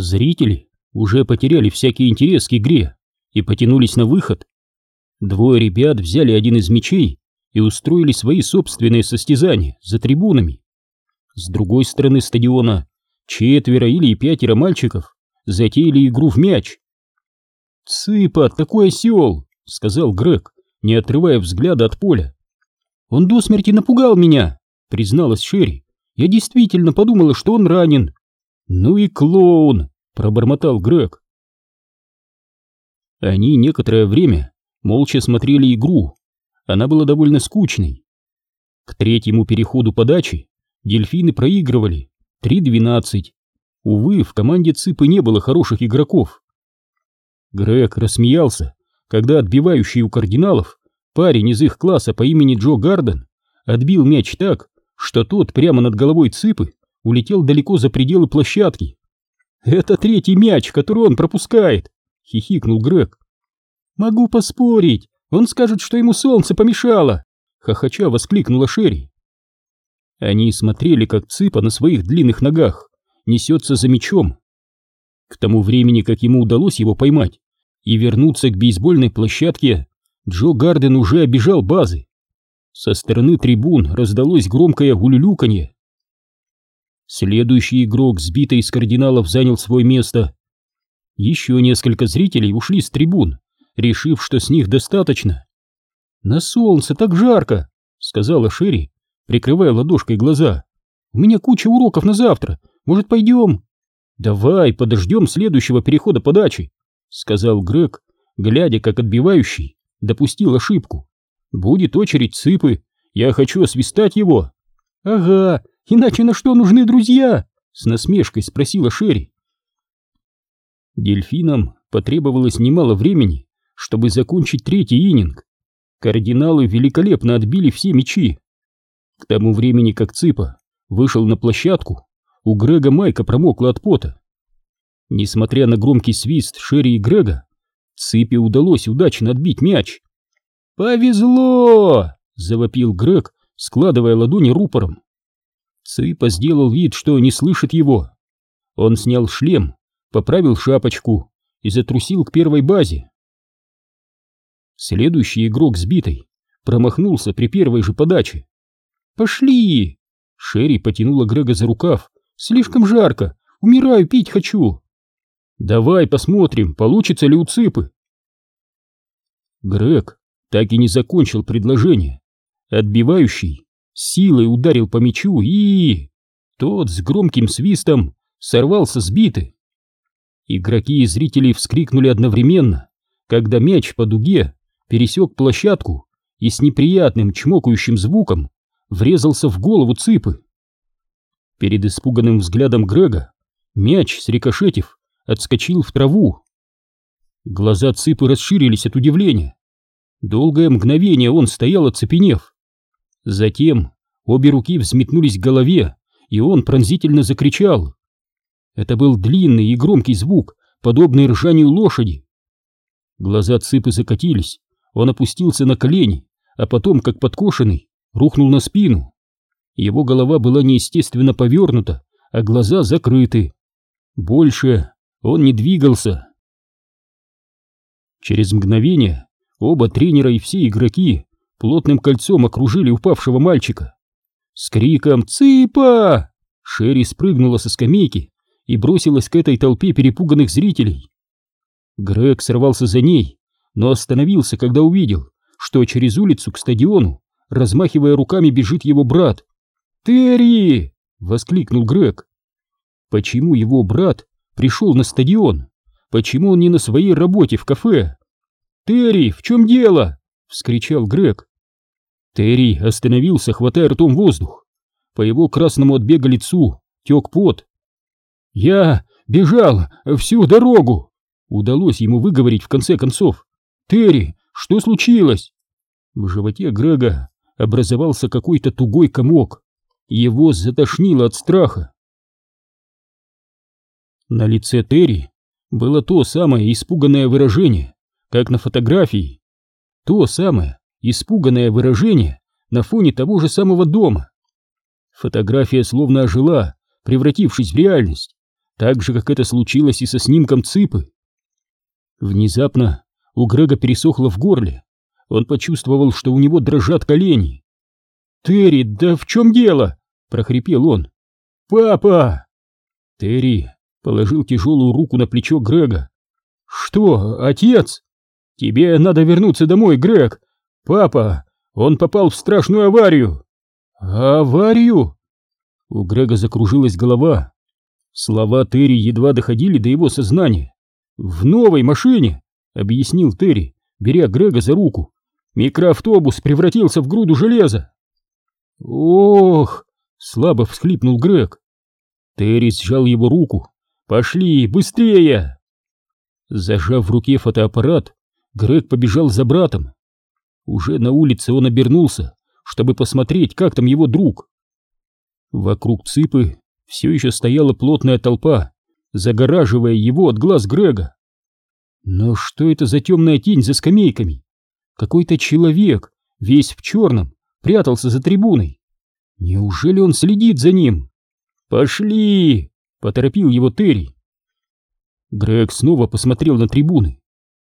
Зрители уже потеряли всякий интерес к игре и потянулись на выход. Двое ребят взяли один из мечей и устроили свои собственные состязания за трибунами. С другой стороны стадиона четверо или пятеро мальчиков затеяли игру в мяч. «Цыпа, такой осел!» — сказал Грег, не отрывая взгляда от поля. «Он до смерти напугал меня!» — призналась Шерри. «Я действительно подумала, что он ранен!» «Ну и клоун!» — пробормотал Грег. Они некоторое время молча смотрели игру. Она была довольно скучной. К третьему переходу подачи дельфины проигрывали 3-12. Увы, в команде Цыпы не было хороших игроков. Грег рассмеялся, когда отбивающий у кардиналов парень из их класса по имени Джо Гарден отбил мяч так, что тот прямо над головой Цыпы улетел далеко за пределы площадки. «Это третий мяч, который он пропускает!» — хихикнул Грег. «Могу поспорить, он скажет, что ему солнце помешало!» — хохоча воскликнула Шерри. Они смотрели, как Цыпа на своих длинных ногах несется за мячом. К тому времени, как ему удалось его поймать и вернуться к бейсбольной площадке, Джо Гарден уже обижал базы. Со стороны трибун раздалось громкое улюлюканье. Следующий игрок, сбитый из кардиналов, занял свое место. Еще несколько зрителей ушли с трибун, решив, что с них достаточно. «На солнце так жарко!» — сказала Шерри, прикрывая ладошкой глаза. «У меня куча уроков на завтра. Может, пойдем?» «Давай, подождем следующего перехода подачи», — сказал Грег, глядя, как отбивающий допустил ошибку. «Будет очередь цыпы. Я хочу освистать его». «Ага, иначе на что нужны друзья?» — с насмешкой спросила Шерри. Дельфинам потребовалось немало времени, чтобы закончить третий ининг. Кардиналы великолепно отбили все мячи. К тому времени, как Цыпа вышел на площадку, у Грега майка промокла от пота. Несмотря на громкий свист Шерри и Грега, Цыпе удалось удачно отбить мяч. «Повезло!» — завопил Грег, складывая ладони рупором. Цыпа сделал вид, что не слышит его. Он снял шлем, поправил шапочку и затрусил к первой базе. Следующий игрок сбитый промахнулся при первой же подаче. «Пошли!» Шерри потянула Грега за рукав. «Слишком жарко! Умираю, пить хочу!» «Давай посмотрим, получится ли у цыпы!» Грег так и не закончил предложение. Отбивающий силой ударил по мячу и... Тот с громким свистом сорвался с биты. Игроки и зрители вскрикнули одновременно, когда мяч по дуге пересек площадку и с неприятным чмокающим звуком врезался в голову цыпы. Перед испуганным взглядом Грега мяч, срикошетив, отскочил в траву. Глаза цыпы расширились от удивления. Долгое мгновение он стоял оцепенев. Затем обе руки взметнулись к голове, и он пронзительно закричал. Это был длинный и громкий звук, подобный ржанию лошади. Глаза цыпы закатились, он опустился на колени, а потом, как подкошенный, рухнул на спину. Его голова была неестественно повернута, а глаза закрыты. Больше он не двигался. Через мгновение оба тренера и все игроки плотным кольцом окружили упавшего мальчика. С криком «Цыпа!» Шерри спрыгнула со скамейки и бросилась к этой толпе перепуганных зрителей. Грег сорвался за ней, но остановился, когда увидел, что через улицу к стадиону, размахивая руками, бежит его брат. «Терри!» — воскликнул Грег. Почему его брат пришел на стадион? Почему он не на своей работе в кафе? «Терри, в чем дело?» — вскричал Грег. Терри остановился, хватая ртом воздух. По его красному от бега лицу тек пот. «Я бежал всю дорогу!» Удалось ему выговорить в конце концов. «Терри, что случилось?» В животе Грега образовался какой-то тугой комок. Его затошнило от страха. На лице Терри было то самое испуганное выражение, как на фотографии. То самое испуганное выражение на фоне того же самого дома. Фотография словно ожила, превратившись в реальность. так же, как это случилось и со снимком цыпы. Внезапно у Грега пересохло в горле. Он почувствовал, что у него дрожат колени. «Терри, да в чем дело?» — прохрипел он. «Папа!» Терри положил тяжелую руку на плечо Грега. «Что, отец? Тебе надо вернуться домой, Грег. Папа, он попал в страшную аварию». «Аварию?» У Грега закружилась голова. Слова Терри едва доходили до его сознания. «В новой машине!» — объяснил Терри, беря Грега за руку. «Микроавтобус превратился в груду железа!» «Ох!» — слабо всхлипнул Грег. Терри сжал его руку. «Пошли, быстрее!» Зажав в руке фотоаппарат, Грег побежал за братом. Уже на улице он обернулся, чтобы посмотреть, как там его друг. Вокруг цыпы все еще стояла плотная толпа, загораживая его от глаз Грега. Но что это за темная тень за скамейками? Какой-то человек, весь в черном, прятался за трибуной. Неужели он следит за ним? «Пошли!» — поторопил его Терри. Грег снова посмотрел на трибуны.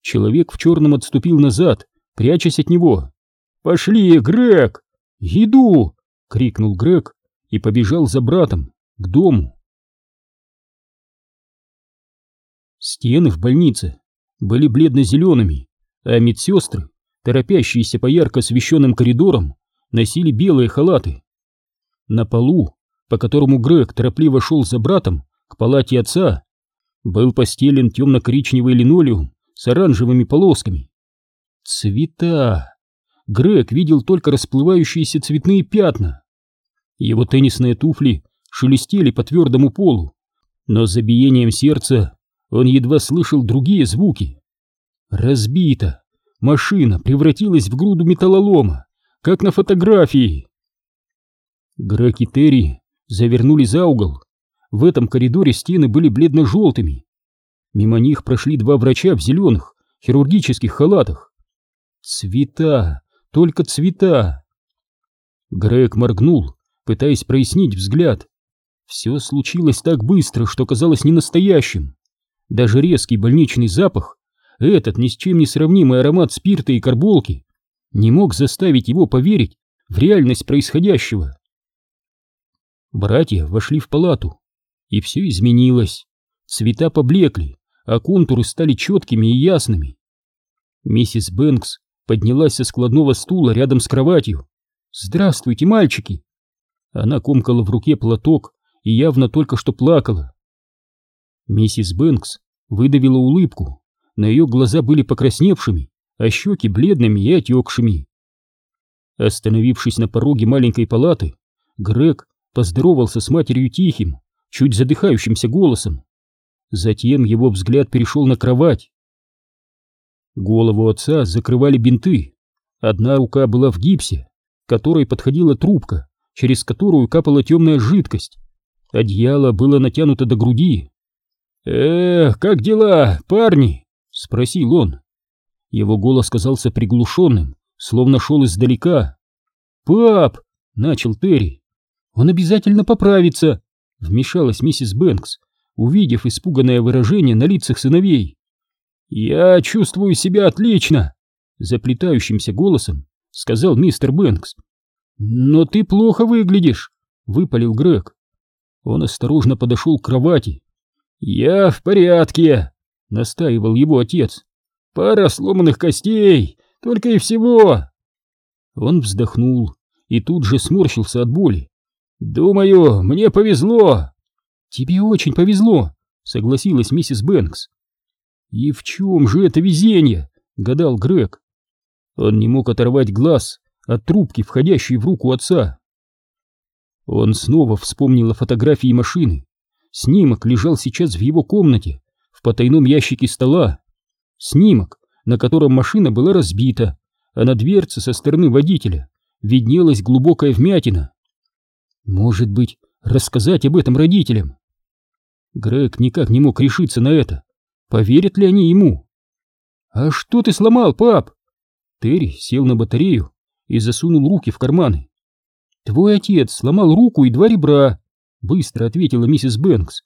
Человек в черном отступил назад, прячась от него. «Пошли, Грег!» «Иду!» — крикнул Грег и побежал за братом к дому. Стены в больнице были бледно-зелеными, а медсестры, торопящиеся по ярко освещенным коридорам, носили белые халаты. На полу, по которому Грег торопливо шел за братом к палате отца, был постелен темно-коричневый линолеум с оранжевыми полосками. Цвета! Грег видел только расплывающиеся цветные пятна. Его теннисные туфли шелестели по твердому полу, но за биением сердца он едва слышал другие звуки. Разбита. Машина превратилась в груду металлолома, как на фотографии. Грег и Терри завернули за угол. В этом коридоре стены были бледно-желтыми. Мимо них прошли два врача в зеленых хирургических халатах. Цвета, только цвета. Грег моргнул, пытаясь прояснить взгляд. Все случилось так быстро, что казалось ненастоящим. Даже резкий больничный запах, этот ни с чем не сравнимый аромат спирта и карболки, не мог заставить его поверить в реальность происходящего. Братья вошли в палату, и все изменилось. Цвета поблекли, а контуры стали четкими и ясными. Миссис Бэнкс поднялась со складного стула рядом с кроватью. «Здравствуйте, мальчики!» Она комкала в руке платок и явно только что плакала. Миссис Бэнкс выдавила улыбку, но ее глаза были покрасневшими, а щеки бледными и отекшими. Остановившись на пороге маленькой палаты, Грег поздоровался с матерью тихим, чуть задыхающимся голосом. Затем его взгляд перешел на кровать. Голову отца закрывали бинты. Одна рука была в гипсе, которой подходила трубка, через которую капала темная жидкость. Одеяло было натянуто до груди. «Эх, как дела, парни?» — спросил он. Его голос казался приглушенным, словно шел издалека. «Пап!» — начал Терри. «Он обязательно поправится!» — вмешалась миссис Бэнкс, увидев испуганное выражение на лицах сыновей. «Я чувствую себя отлично!» — заплетающимся голосом сказал мистер Бэнкс. «Но ты плохо выглядишь», — выпалил Грег. Он осторожно подошел к кровати. «Я в порядке», — настаивал его отец. «Пара сломанных костей, только и всего». Он вздохнул и тут же сморщился от боли. «Думаю, мне повезло». «Тебе очень повезло», — согласилась миссис Бэнкс. «И в чем же это везение?» — гадал Грег. Он не мог оторвать глаз от трубки, входящей в руку отца. Он снова вспомнил о фотографии машины. Снимок лежал сейчас в его комнате, в потайном ящике стола. Снимок, на котором машина была разбита, а на дверце со стороны водителя виднелась глубокая вмятина. Может быть, рассказать об этом родителям? Грег никак не мог решиться на это. Поверят ли они ему? «А что ты сломал, пап?» Терри сел на батарею и засунул руки в карманы. «Твой отец сломал руку и два ребра», — быстро ответила миссис Бэнкс.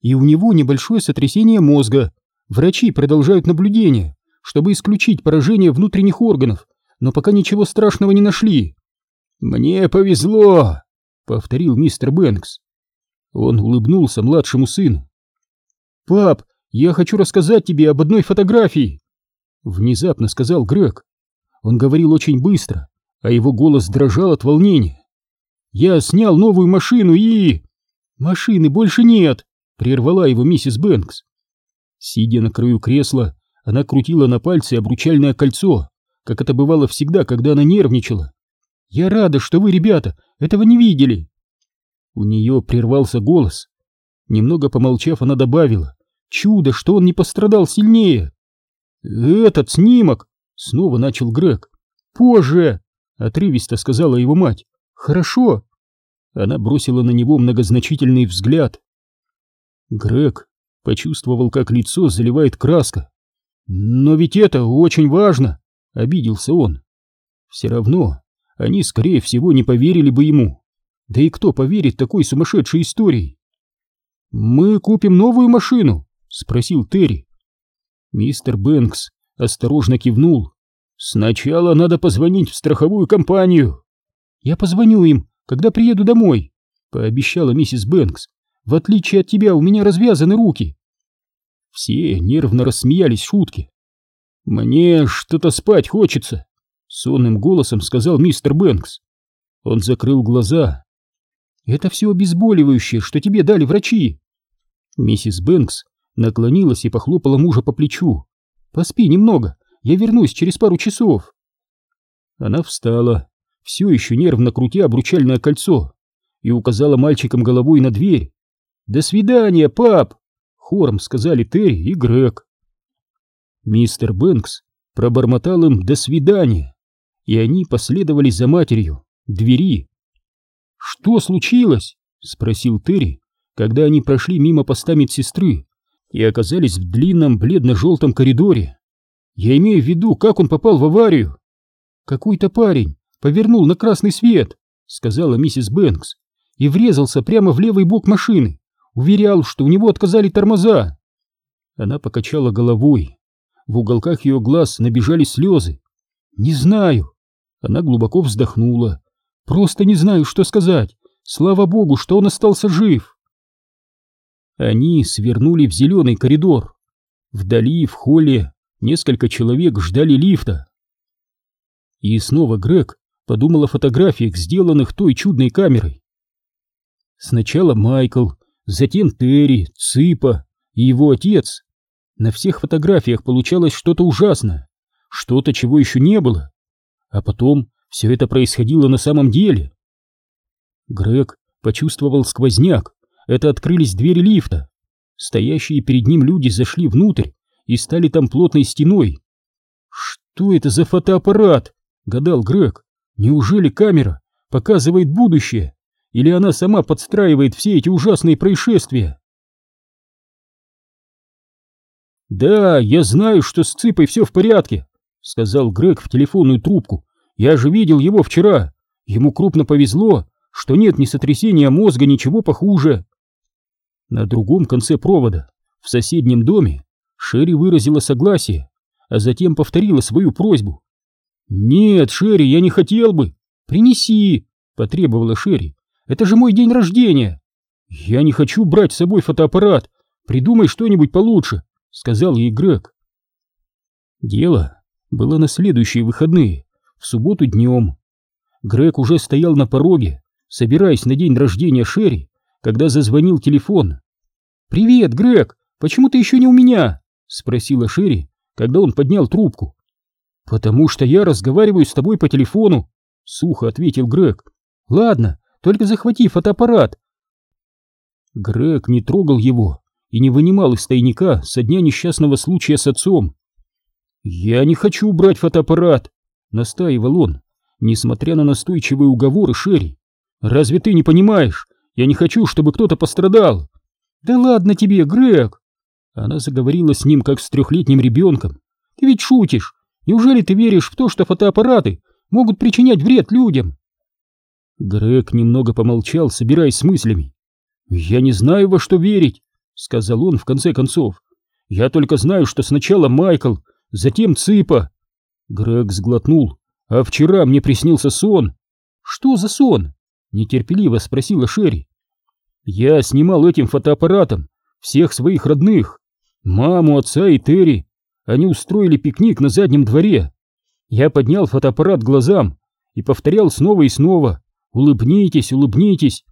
и у него небольшое сотрясение мозга. Врачи продолжают наблюдение, чтобы исключить поражение внутренних органов, но пока ничего страшного не нашли. «Мне повезло!» — повторил мистер Бэнкс. Он улыбнулся младшему сыну. «Пап, я хочу рассказать тебе об одной фотографии!» Внезапно сказал Грег. Он говорил очень быстро, а его голос дрожал от волнения. «Я снял новую машину и...» «Машины больше нет!» — прервала его миссис Бэнкс. Сидя на краю кресла, она крутила на пальце обручальное кольцо, как это бывало всегда, когда она нервничала. «Я рада, что вы, ребята, этого не видели!» У нее прервался голос. Немного помолчав, она добавила. «Чудо, что он не пострадал сильнее!» «Этот снимок!» — снова начал Грег. «Позже!» — отрывисто сказала его мать. «Хорошо!» Она бросила на него многозначительный взгляд. Грег почувствовал, как лицо заливает краска. «Но ведь это очень важно!» — обиделся он. «Все равно они, скорее всего, не поверили бы ему. Да и кто поверит такой сумасшедшей истории?» «Мы купим новую машину?» — спросил Терри. Мистер Бэнкс осторожно кивнул. «Сначала надо позвонить в страховую компанию». «Я позвоню им, когда приеду домой», — пообещала миссис Бэнкс. «В отличие от тебя, у меня развязаны руки». Все нервно рассмеялись шутки. «Мне что-то спать хочется», — сонным голосом сказал мистер Бэнкс. Он закрыл глаза. «Это все обезболивающее, что тебе дали врачи». Миссис Бэнкс наклонилась и похлопала мужа по плечу. «Поспи немного, я вернусь через пару часов». Она встала, все еще нервно крутя обручальное кольцо, и указала мальчикам головой на дверь. «До свидания, пап!» — хором сказали Терри и Грег. Мистер Бэнкс пробормотал им «до свидания», и они последовали за матерью двери. «Что случилось?» — спросил Терри, когда они прошли мимо поста медсестры и оказались в длинном бледно-желтом коридоре. «Я имею в виду, как он попал в аварию?» «Какой-то парень повернул на красный свет», — сказала миссис Бэнкс, и врезался прямо в левый бок машины. Уверял, что у него отказали тормоза. Она покачала головой. В уголках ее глаз набежали слезы. «Не знаю». Она глубоко вздохнула. «Просто не знаю, что сказать. Слава богу, что он остался жив». Они свернули в зеленый коридор. Вдали, в холле, несколько человек ждали лифта. И снова Грег подумал о фотографиях, сделанных той чудной камерой. Сначала Майкл, затем Терри, Ципа и его отец. На всех фотографиях получалось что-то ужасное, что-то, чего еще не было. А потом все это происходило на самом деле. Грег почувствовал сквозняк, это открылись двери лифта. Стоящие перед ним люди зашли внутрь и стали там плотной стеной. «Что это за фотоаппарат?» — гадал Грег. «Неужели камера показывает будущее? Или она сама подстраивает все эти ужасные происшествия?» «Да, я знаю, что с Ципой все в порядке», — сказал Грег в телефонную трубку. «Я же видел его вчера. Ему крупно повезло, что нет ни сотрясения мозга, ничего похуже». На другом конце провода, в соседнем доме, Шерри выразила согласие, а затем повторила свою просьбу. «Нет, Шерри, я не хотел бы!» «Принеси!» — потребовала Шерри. «Это же мой день рождения!» «Я не хочу брать с собой фотоаппарат! Придумай что-нибудь получше!» — сказал ей Грег. Дело было на следующие выходные, в субботу днем. Грег уже стоял на пороге, собираясь на день рождения Шерри, когда зазвонил телефон. «Привет, Грег! Почему ты еще не у меня?» — спросила Шерри, когда он поднял трубку. «Потому что я разговариваю с тобой по телефону», — сухо ответил Грег. «Ладно, только захвати фотоаппарат». Грег не трогал его и не вынимал из тайника со дня несчастного случая с отцом. «Я не хочу брать фотоаппарат», — настаивал он, несмотря на настойчивые уговоры Шерри. «Разве ты не понимаешь? Я не хочу, чтобы кто-то пострадал. Да ладно тебе, Грег. Она заговорила с ним, как с трехлетним ребенком. Ты ведь шутишь. Неужели ты веришь в то, что фотоаппараты могут причинять вред людям? Грег немного помолчал, собираясь с мыслями. Я не знаю, во что верить. — сказал он в конце концов. «Я только знаю, что сначала Майкл, затем Цыпа». Грег сглотнул. «А вчера мне приснился сон». «Что за сон?» — нетерпеливо спросила Шерри. «Я снимал этим фотоаппаратом всех своих родных, маму, отца и Терри. Они устроили пикник на заднем дворе. Я поднял фотоаппарат глазам и повторял снова и снова «Улыбнитесь, улыбнитесь».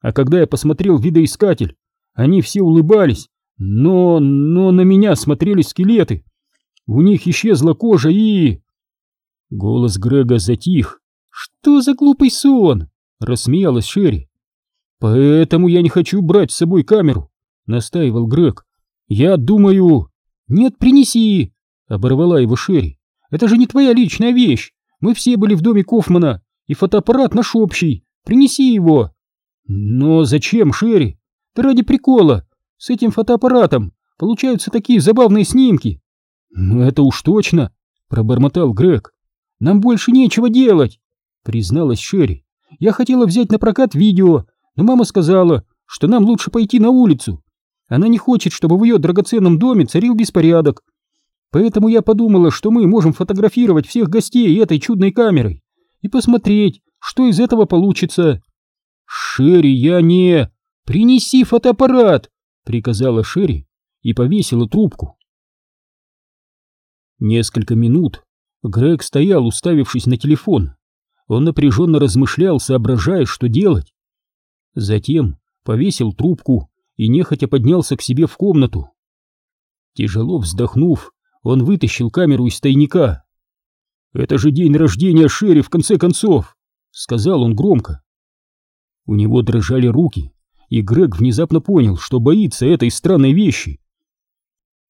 А когда я посмотрел видоискатель, они все улыбались, но... но на меня смотрели скелеты. У них исчезла кожа и... Голос Грега затих. «Что за глупый сон?» — рассмеялась Шерри. «Поэтому я не хочу брать с собой камеру», — настаивал Грег. «Я думаю...» «Нет, принеси!» — оборвала его Шерри. «Это же не твоя личная вещь! Мы все были в доме Кофмана, и фотоаппарат наш общий. Принеси его!» «Но зачем, Шерри? Да ради прикола! С этим фотоаппаратом получаются такие забавные снимки!» «Ну это уж точно!» — пробормотал Грег. «Нам больше нечего делать!» — призналась Шерри. «Я хотела взять на прокат видео, но мама сказала, что нам лучше пойти на улицу. Она не хочет, чтобы в ее драгоценном доме царил беспорядок. Поэтому я подумала, что мы можем фотографировать всех гостей этой чудной камерой и посмотреть, что из этого получится. Шерри, я не... Принеси фотоаппарат, приказала Шерри и повесила трубку. Несколько минут Грег стоял, уставившись на телефон. Он напряженно размышлял, соображая, что делать. Затем повесил трубку и нехотя поднялся к себе в комнату. Тяжело вздохнув, он вытащил камеру из тайника. «Это же день рождения Шерри, в конце концов!» — сказал он громко. У него дрожали руки, и Грег внезапно понял, что боится этой странной вещи.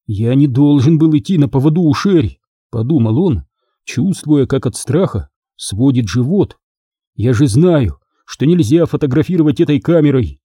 «Я не должен был идти на поводу у Шерри», — подумал он, чувствуя, как от страха сводит живот. «Я же знаю, что нельзя фотографировать этой камерой,